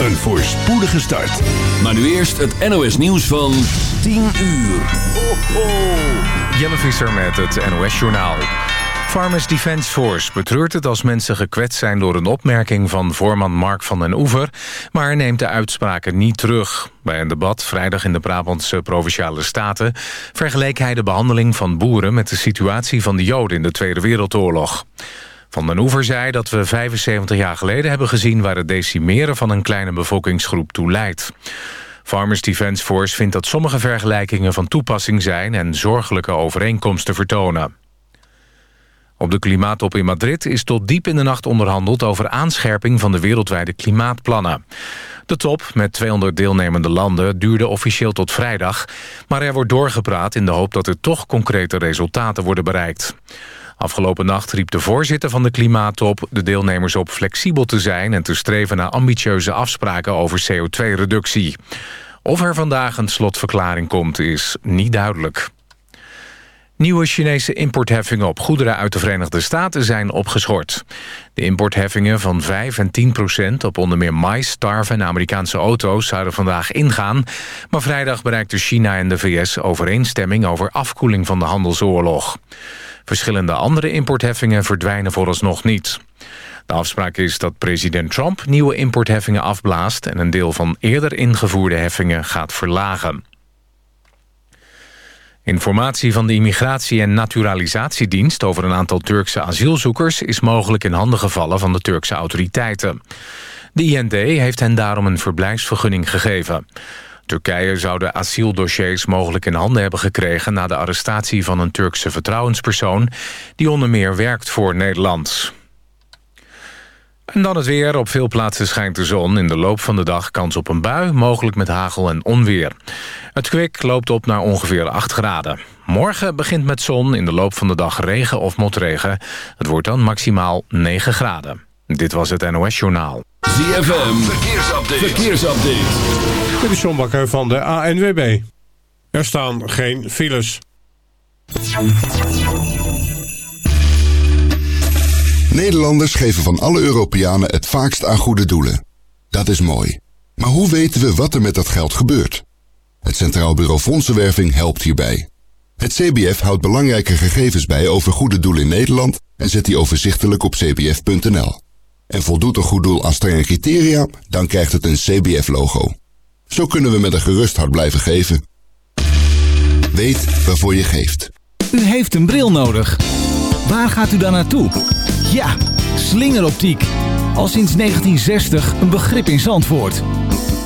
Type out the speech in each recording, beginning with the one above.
een voorspoedige start. Maar nu eerst het NOS nieuws van 10 uur. Ho, ho. Jelle Visser met het NOS Journaal. Farmers Defence Force betreurt het als mensen gekwetst zijn... door een opmerking van voorman Mark van den Oever... maar neemt de uitspraken niet terug. Bij een debat vrijdag in de Brabantse Provinciale Staten... vergeleek hij de behandeling van boeren... met de situatie van de Joden in de Tweede Wereldoorlog. Van den Oever zei dat we 75 jaar geleden hebben gezien... waar het decimeren van een kleine bevolkingsgroep toe leidt. Farmers Defence Force vindt dat sommige vergelijkingen van toepassing zijn... en zorgelijke overeenkomsten vertonen. Op de klimaattop in Madrid is tot diep in de nacht onderhandeld... over aanscherping van de wereldwijde klimaatplannen. De top, met 200 deelnemende landen, duurde officieel tot vrijdag... maar er wordt doorgepraat in de hoop dat er toch concrete resultaten worden bereikt. Afgelopen nacht riep de voorzitter van de klimaattop de deelnemers op flexibel te zijn... en te streven naar ambitieuze afspraken over CO2-reductie. Of er vandaag een slotverklaring komt, is niet duidelijk. Nieuwe Chinese importheffingen op goederen uit de Verenigde Staten zijn opgeschort. De importheffingen van 5 en 10 procent op onder meer mais, tarwe en Amerikaanse auto's zouden vandaag ingaan. Maar vrijdag bereikten China en de VS overeenstemming over afkoeling van de handelsoorlog. Verschillende andere importheffingen verdwijnen vooralsnog niet. De afspraak is dat president Trump nieuwe importheffingen afblaast... en een deel van eerder ingevoerde heffingen gaat verlagen. Informatie van de Immigratie- en Naturalisatiedienst... over een aantal Turkse asielzoekers... is mogelijk in handen gevallen van de Turkse autoriteiten. De IND heeft hen daarom een verblijfsvergunning gegeven. Turkije zou de asieldossiers mogelijk in handen hebben gekregen... na de arrestatie van een Turkse vertrouwenspersoon... die onder meer werkt voor Nederland. En dan het weer. Op veel plaatsen schijnt de zon. In de loop van de dag kans op een bui, mogelijk met hagel en onweer. Het kwik loopt op naar ongeveer 8 graden. Morgen begint met zon, in de loop van de dag regen of motregen. Het wordt dan maximaal 9 graden. Dit was het NOS Journaal. ZFM, verkeersupdate. verkeersupdate. Dit is John Bakker van de ANWB. Er staan geen files. Nederlanders geven van alle Europeanen het vaakst aan goede doelen. Dat is mooi. Maar hoe weten we wat er met dat geld gebeurt? Het Centraal Bureau Fondsenwerving helpt hierbij. Het CBF houdt belangrijke gegevens bij over goede doelen in Nederland en zet die overzichtelijk op cbf.nl. En voldoet een goed doel aan strenge criteria, dan krijgt het een CBF-logo. Zo kunnen we met een gerust hart blijven geven. Weet waarvoor je geeft. U heeft een bril nodig. Waar gaat u dan naartoe? Ja, slingeroptiek. Al sinds 1960 een begrip in Zandvoort.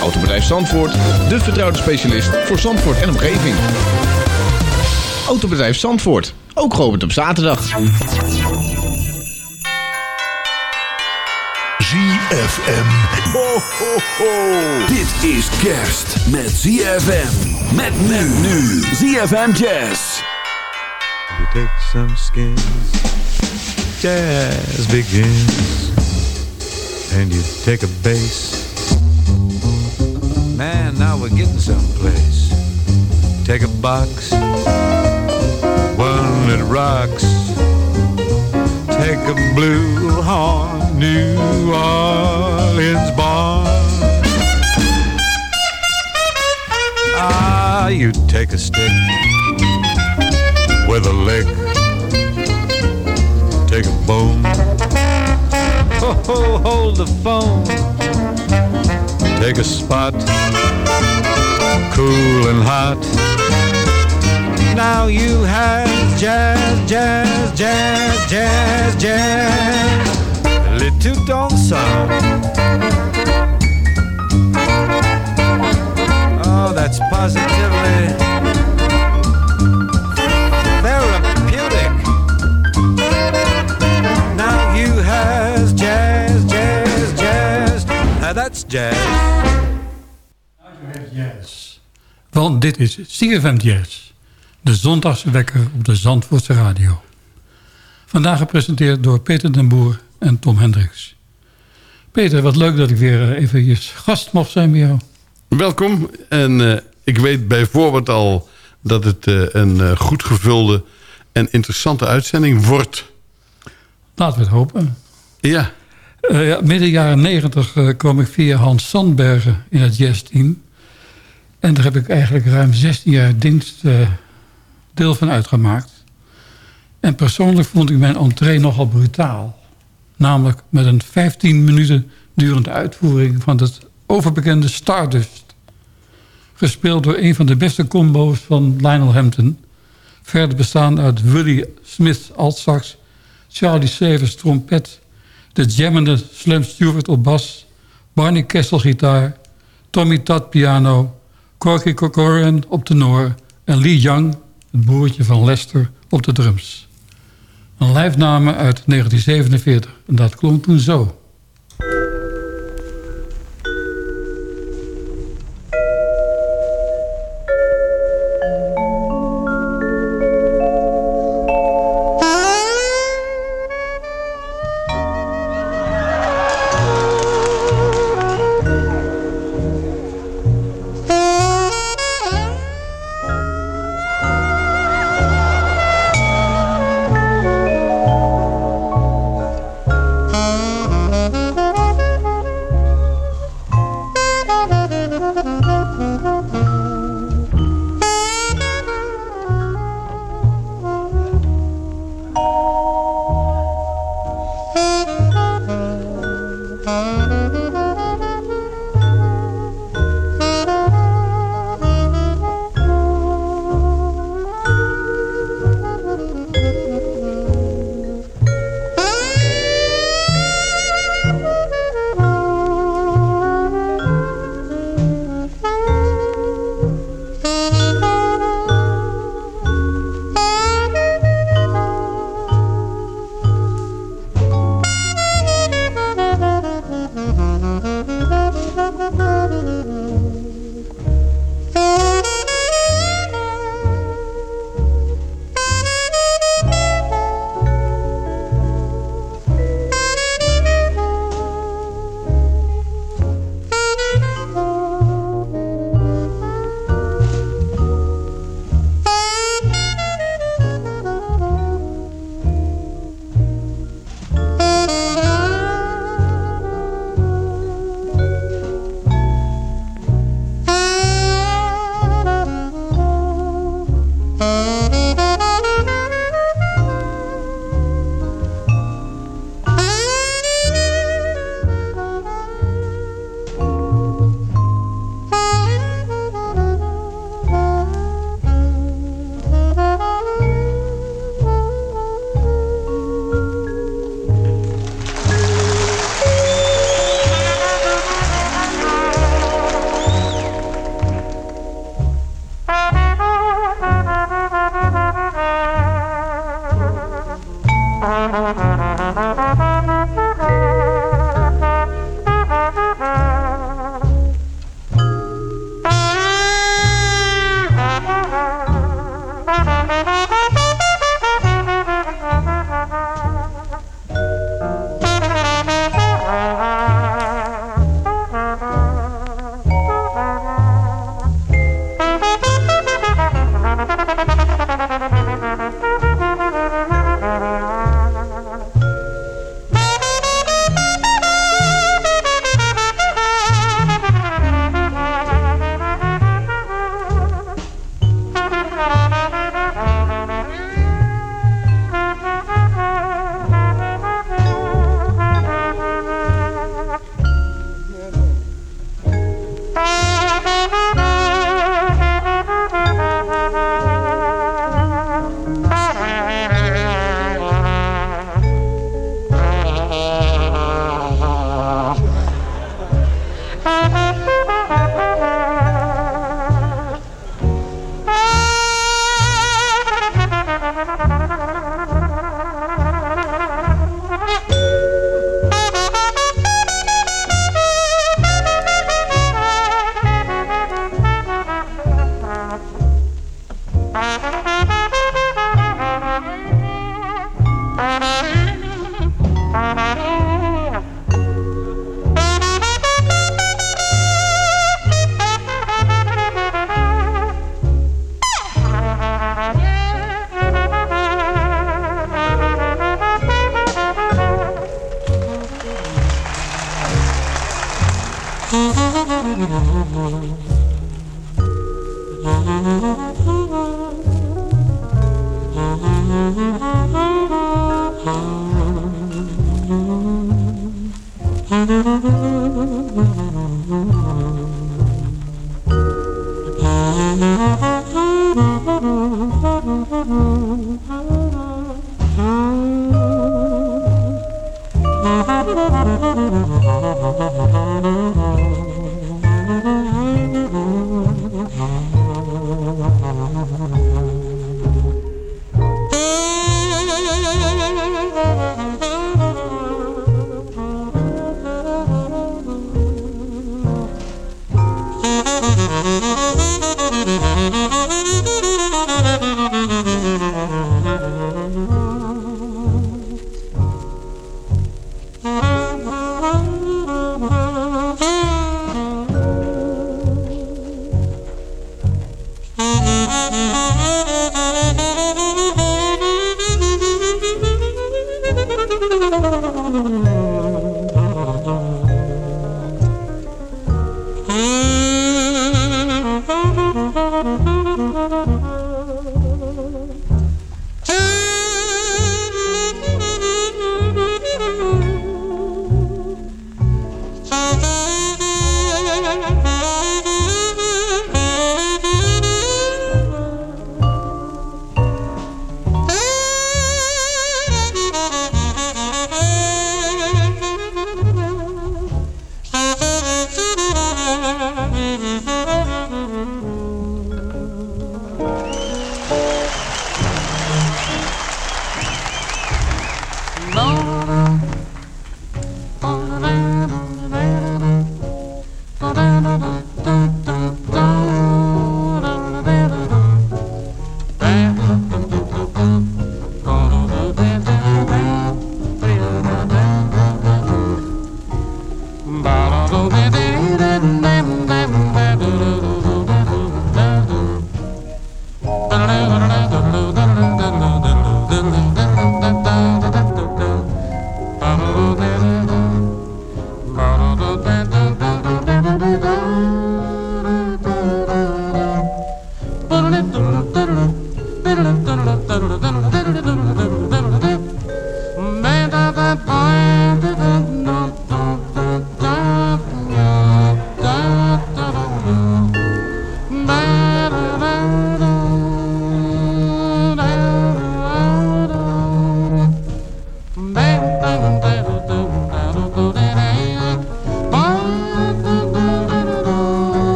Autobedrijf Zandvoort, de vertrouwde specialist voor Zandvoort en omgeving. Autobedrijf Zandvoort, ook geopend op zaterdag. ZFM. Ho, ho, ho. Dit is kerst met ZFM. Met men nu. ZFM Jazz. You take some skins. Jazz begins. And you take a bass. Man, now we're getting someplace. Take a box. One that rocks. Take a blue horn, New Orleans barn. Ah, you take a stick with a lick, take a bone, ho ho, hold the phone, take a spot, cool and hot. Now you have jazz, jazz, jazz, jazz, jazz, a little don't sound. Oh, that's positively that's jazz. Jazz. Want dit is CFM Jazz. De zondagswekker op de Zandvoortse radio. Vandaag gepresenteerd door Peter den Boer en Tom Hendricks. Peter, wat leuk dat ik weer eh, even je gast mocht zijn bij jou. Welkom. En eh, ik weet bijvoorbeeld al dat het eh, een eh, goed gevulde en interessante uitzending wordt. Laten we het hopen. Ja. Eh, ja, midden jaren negentig eh, kwam ik via Hans Sandbergen in het jazzteam. En daar heb ik eigenlijk ruim 16 jaar dienst eh, deel van uitgemaakt. En persoonlijk vond ik mijn entree nogal brutaal. Namelijk met een 15 minuten durende uitvoering van het overbekende Stardust. Gespeeld door een van de beste combo's van Lionel Hampton. Verder bestaan uit Willie Smith altsax, Charlie Savers trompet... de jammende Slim Stewart op bas... Barney Kessel gitaar... Tommy Todd piano... Corky Corcoran op tenor... en Lee Young, het broertje van Lester, op de drums. Een live-name uit 1947 en dat klonk toen zo. Thank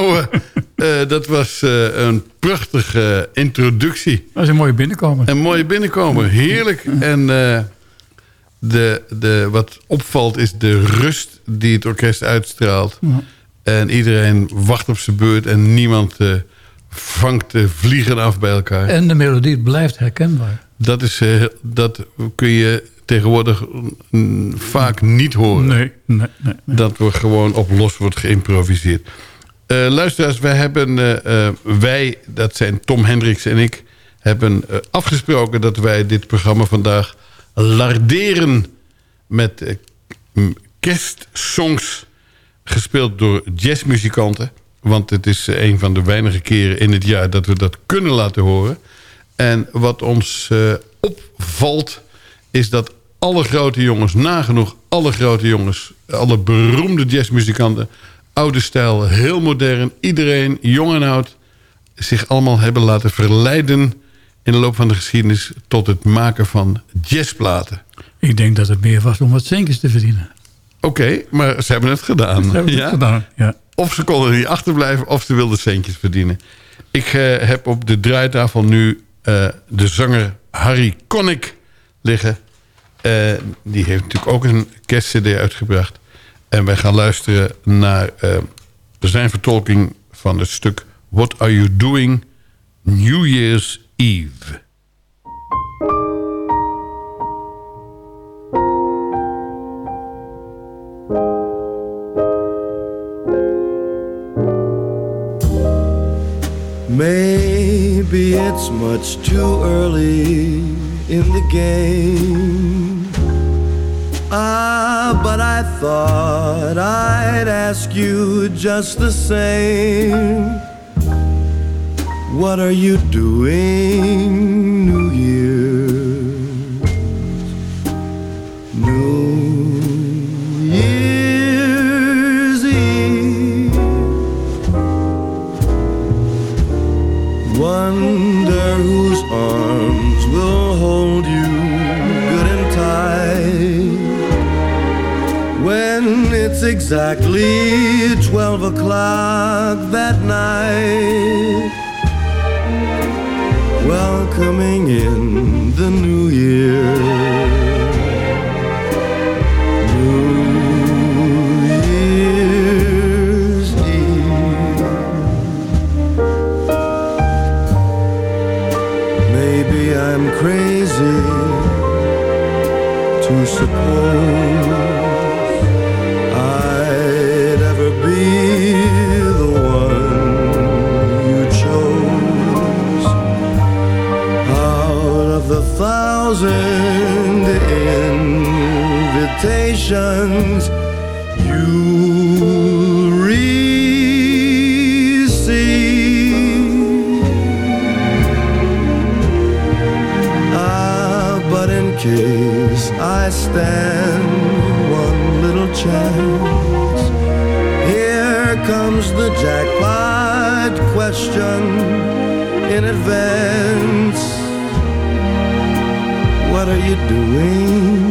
nou, eh, eh, dat was eh, een prachtige introductie. Dat is een mooie binnenkomer. Een mooie binnenkomer, heerlijk. En de, de, wat opvalt is de rust die het orkest uitstraalt. Ja. En iedereen wacht op zijn beurt en niemand vangt de vliegen af bij elkaar. En de melodie blijft herkenbaar. Dat, is, dat kun je tegenwoordig mm, vaak niet horen. Nee, nee, nee. Dat er gewoon op los wordt geïmproviseerd. Eh, luisteraars, wij hebben, eh, eh, wij, dat zijn Tom Hendricks en ik... hebben afgesproken dat wij dit programma vandaag larderen... met kerstsongs gespeeld door jazzmuzikanten. Want het is een van de weinige keren in het jaar dat we dat kunnen laten horen. En wat ons opvalt is dat alle grote jongens, nagenoeg alle grote jongens... alle beroemde jazzmuzikanten, oude stijl, heel modern... iedereen, jong en oud, zich allemaal hebben laten verleiden... in de loop van de geschiedenis tot het maken van jazzplaten. Ik denk dat het meer was om wat centjes te verdienen. Oké, maar ze hebben het gedaan. Ze hebben het gedaan, ja. Of ze konden niet achterblijven of ze wilden centjes verdienen. Ik eh, heb op de draaitafel nu eh, de zanger Harry Connick liggen. Eh, die heeft natuurlijk ook een kerstcd uitgebracht. En wij gaan luisteren naar eh, zijn vertolking van het stuk... What Are You Doing New Year's Eve. Maybe it's much too early in the game. Ah, but I thought I'd ask you just the same. What are you doing, exactly twelve o'clock that night. Welcoming in the new year. Thousand invitations you receive. Ah, but in case I stand one little chance, here comes the jackpot question in advance. What are you doing,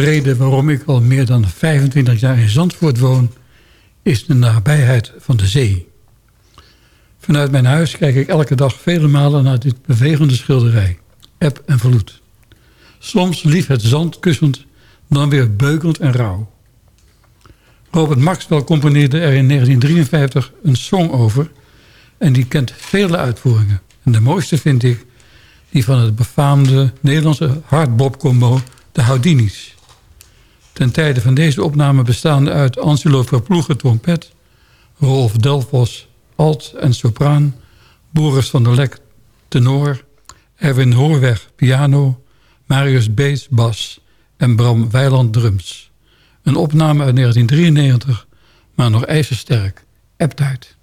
voornaamste reden waarom ik al meer dan 25 jaar in Zandvoort woon... is de nabijheid van de zee. Vanuit mijn huis kijk ik elke dag vele malen naar dit bewegende schilderij. Eb en vloed. Soms lief het zand kussend, dan weer beukend en rauw. Robert Maxwell componeerde er in 1953 een song over... en die kent vele uitvoeringen. En de mooiste vind ik die van het befaamde Nederlandse hardbop-combo de Houdinis. Ten tijde van deze opname bestaande uit Angelo Verploegen trompet... Rolf Delfos alt en sopraan... Boris van der Lek tenor... Erwin Hoorweg piano... Marius Beets bas en Bram Weiland drums. Een opname uit 1993, maar nog ijzersterk. Eptijd.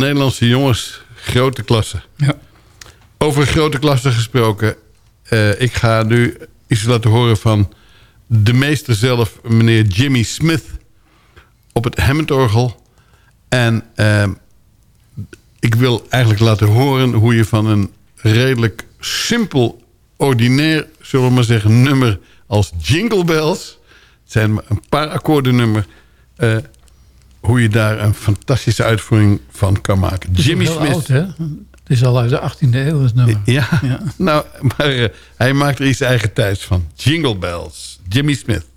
Nederlandse jongens. Grote klasse. Ja. Over grote klasse gesproken. eh, ik ga nu iets laten horen van de meester zelf, meneer Jimmy Smith. Op het Hammondorgel. En ehm, ik wil eigenlijk laten horen hoe je van een redelijk simpel, ordinair, zullen we maar zeggen, nummer als Jingle Bells. Het zijn maar een paar akkoordennummer. eh hoe je daar een fantastische uitvoering van kan maken. Jimmy Smith. oud, hè? Het is al uit de 18e eeuw, het nummer. Ja, nou, maar eh, hij maakt er iets eigen tijds van. Jingle Bells, Jimmy Smith.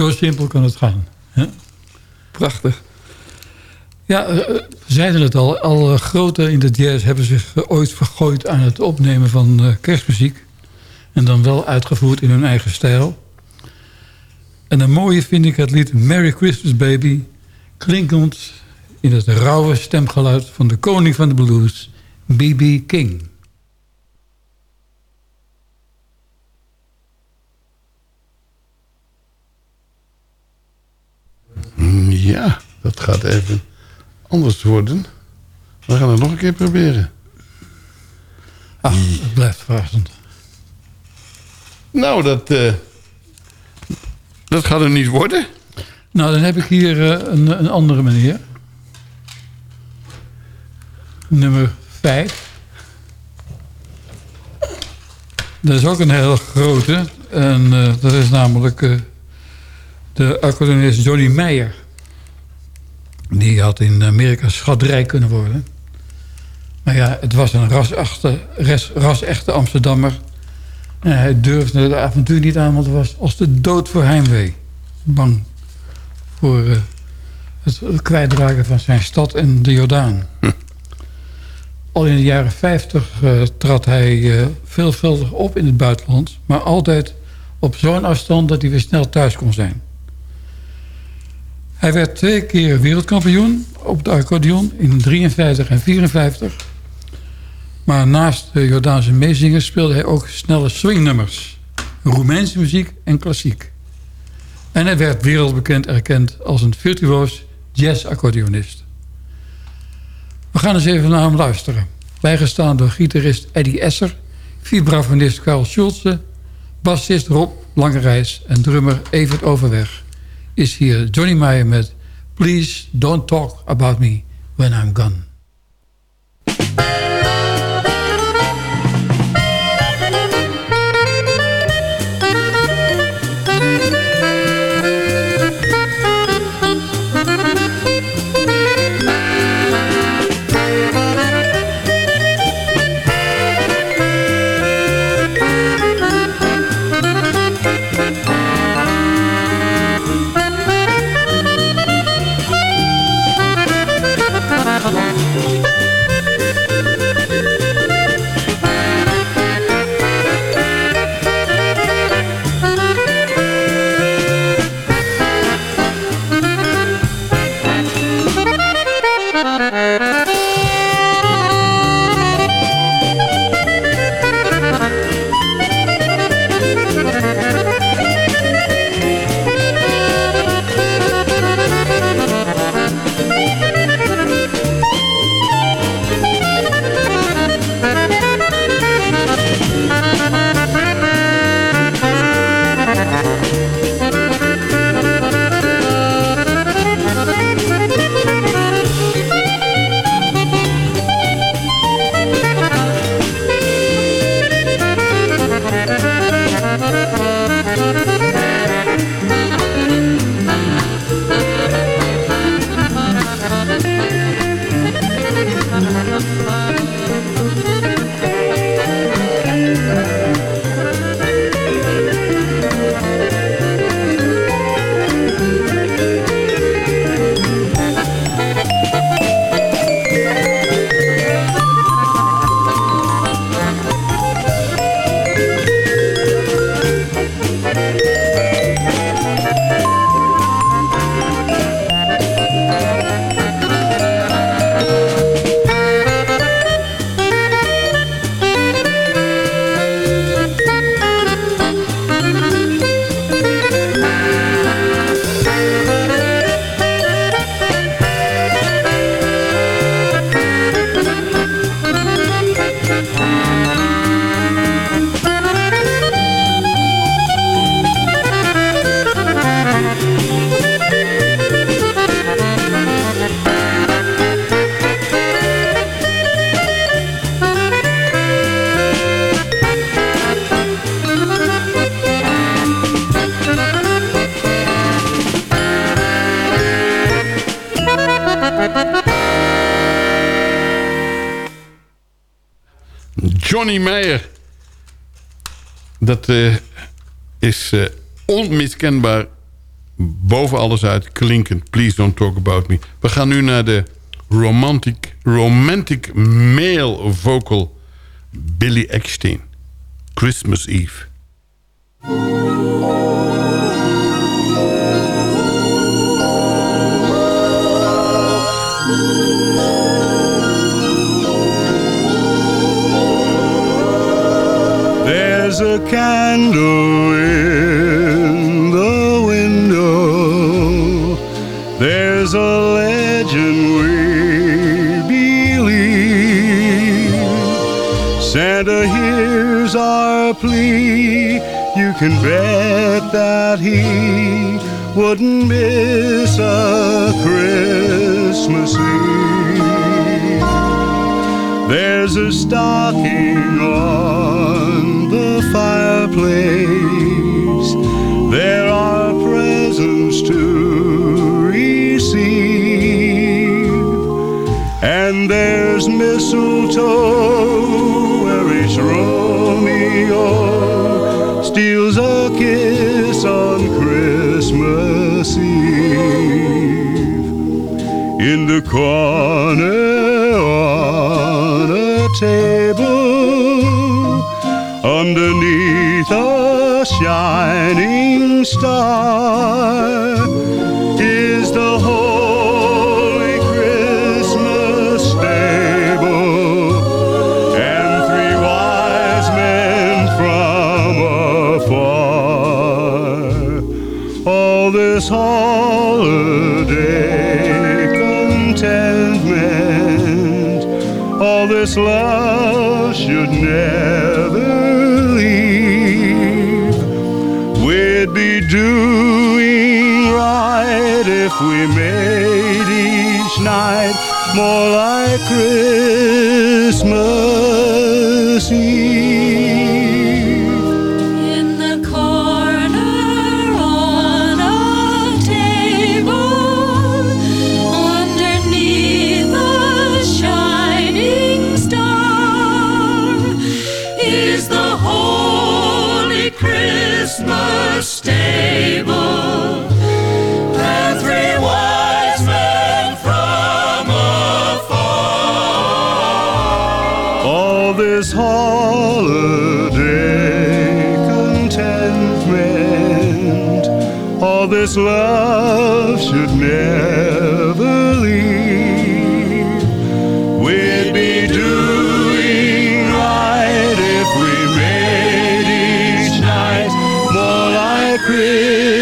Zo simpel kan het gaan. Hè? Prachtig. Ja, eh, we zeiden het al. Alle grote in de jazz hebben zich eh, ooit vergooid aan het opnemen van eh, kerstmuziek. En dan wel uitgevoerd in hun eigen stijl. En een mooie vind ik het lied Merry Christmas Baby... klinkend in het rauwe stemgeluid van de koning van de blues, B.B. King. Ja, dat gaat even anders worden. We gaan het nog een keer proberen. Ah, het blijft verrassend. Nou, dat, eh, dat gaat hem niet worden. Nou, dan heb ik hier eh, een, een andere meneer. Nummer 5. Dat is ook een hele grote. En eh, dat is namelijk de accordeonist Johnny Meyer. Die had in Amerika schatrijk kunnen worden. Maar ja, het was een rasechte, ras, rasechte Amsterdammer. En hij durfde de avontuur niet aan, want het was als de dood voor heimwee. Bang voor uh, het, het kwijtraken van zijn stad en de Jordaan. Hm. Al in de jaren 50 uh, trad hij uh, veelvuldig op in het buitenland... maar altijd op zo'n afstand dat hij weer snel thuis kon zijn. Hij werd twee keer wereldkampioen op de accordeon in 53 en 54. Maar naast de Jordaanse meezingers speelde hij ook snelle swingnummers. Roemeense muziek en klassiek. En hij werd wereldbekend erkend als een virtuoos jazz-accordeonist. We gaan eens even naar hem luisteren. Bijgestaan door gitarist Eddie Esser, vibrafonist Karl Schulze... bassist Rob Langerijs en drummer Evert Overweg... is hier Johnny Meyer met Please Don't Talk About Me When I'm Gone. Johnny Meijer. Dat uh, is uh, onmiskenbaar boven alles uit klinkend. Please don't talk about me. We gaan nu naar de romantic, romantic male vocal Billy Eckstein. Christmas Eve. There's a candle in the window. There's a legend we believe. Santa hears our plea. You can bet that he wouldn't miss a Christmas Eve. There's a stocking on the fireplace. There are presents to receive. And there's mistletoe where each Romeo steals a kiss on Christmas Eve. In the corner table underneath a shining star this love should never leave. We'd be doing right if we made each night more like Christmas Eve. Christmas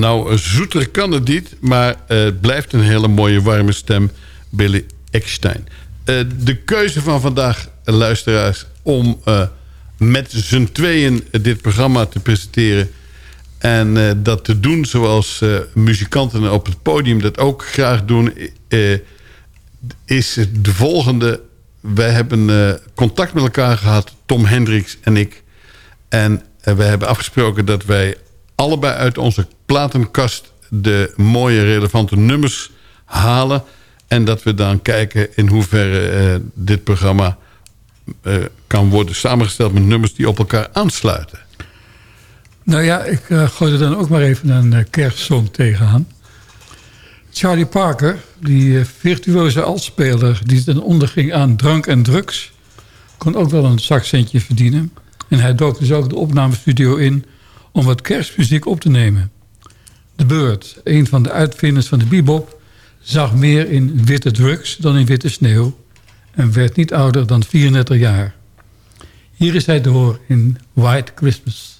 Nou, zoeter kan het niet, maar eh, het blijft een hele mooie warme stem, Billy Eckstein. Eh, de keuze van vandaag, luisteraars, om eh, met z'n tweeën dit programma te presenteren... en eh, dat te doen zoals eh, muzikanten op het podium dat ook graag doen... eh, is de volgende. Wij hebben contact met elkaar gehad, Tom Hendricks en ik. En wij hebben afgesproken dat wij allebei uit onze platenkast... de mooie, relevante nummers halen. En dat we dan kijken in hoeverre dit programma... kan worden samengesteld met nummers die op elkaar aansluiten. Nou ja, ik eh, gooi er dan ook maar even een uh, kerstsong tegenaan. Charlie Parker, die uh, altspeler die ten onder ging aan drank en drugs... kon ook wel een zakcentje verdienen. En hij dook dus ook de opnamestudio in om wat kerstmuziek op te nemen. De Bird, een van de uitvinders van de bebop... zag meer in witte drugs dan in witte sneeuw... en werd niet ouder dan 34 jaar. Hier is hij door in White Christmas.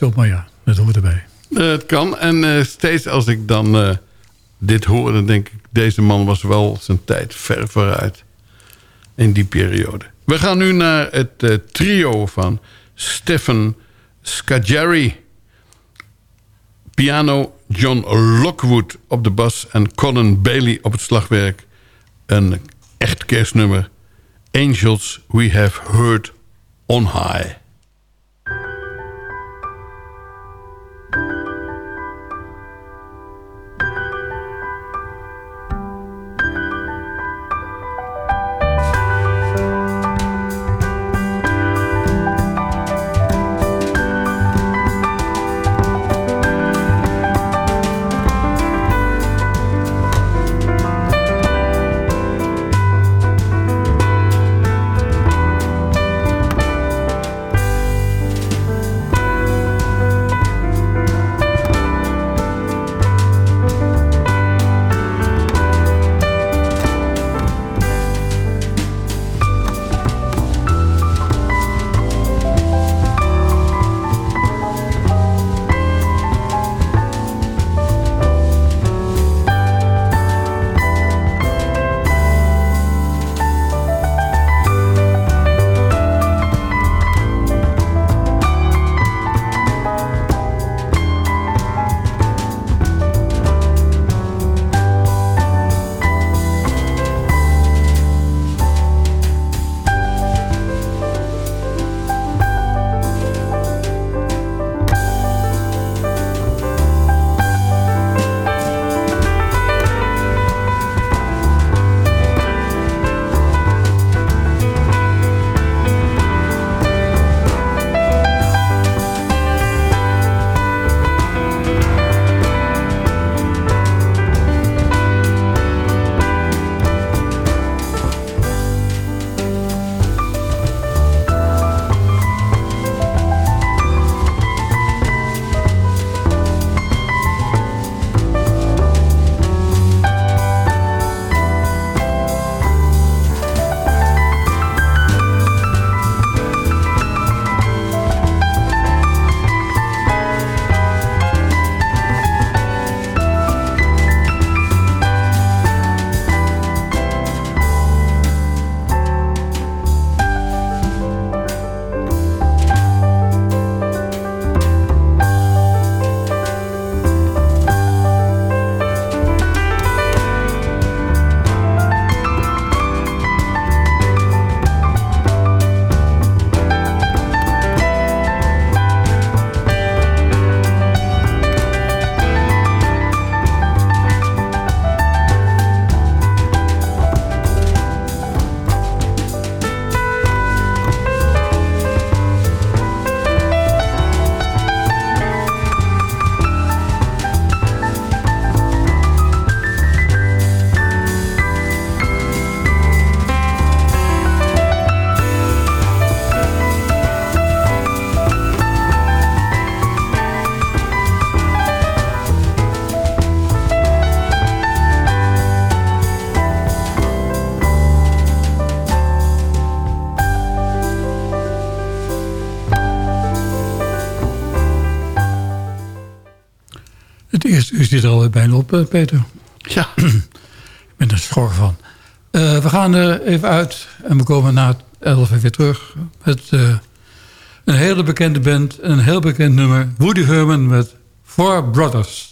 maar ja, dat hoort erbij. Eh, het kan. En eh, steeds als ik dan eh, dit hoor, dan denk ik... deze man was wel zijn tijd ver vooruit. In die periode. We gaan nu naar het trio van Stephen Scageri. Piano John Lockwood op de bas... en Colin Bailey op het slagwerk. Een echt kerstnummer. Angels We Have Heard On High. Zit er alweer bijna op, eh, Peter. Ja. Ik ben er schor van. Eh, we gaan er even uit en we komen na het 11 weer terug. Met eh, een hele bekende band en een heel bekend nummer. Woody Herman met Four Brothers.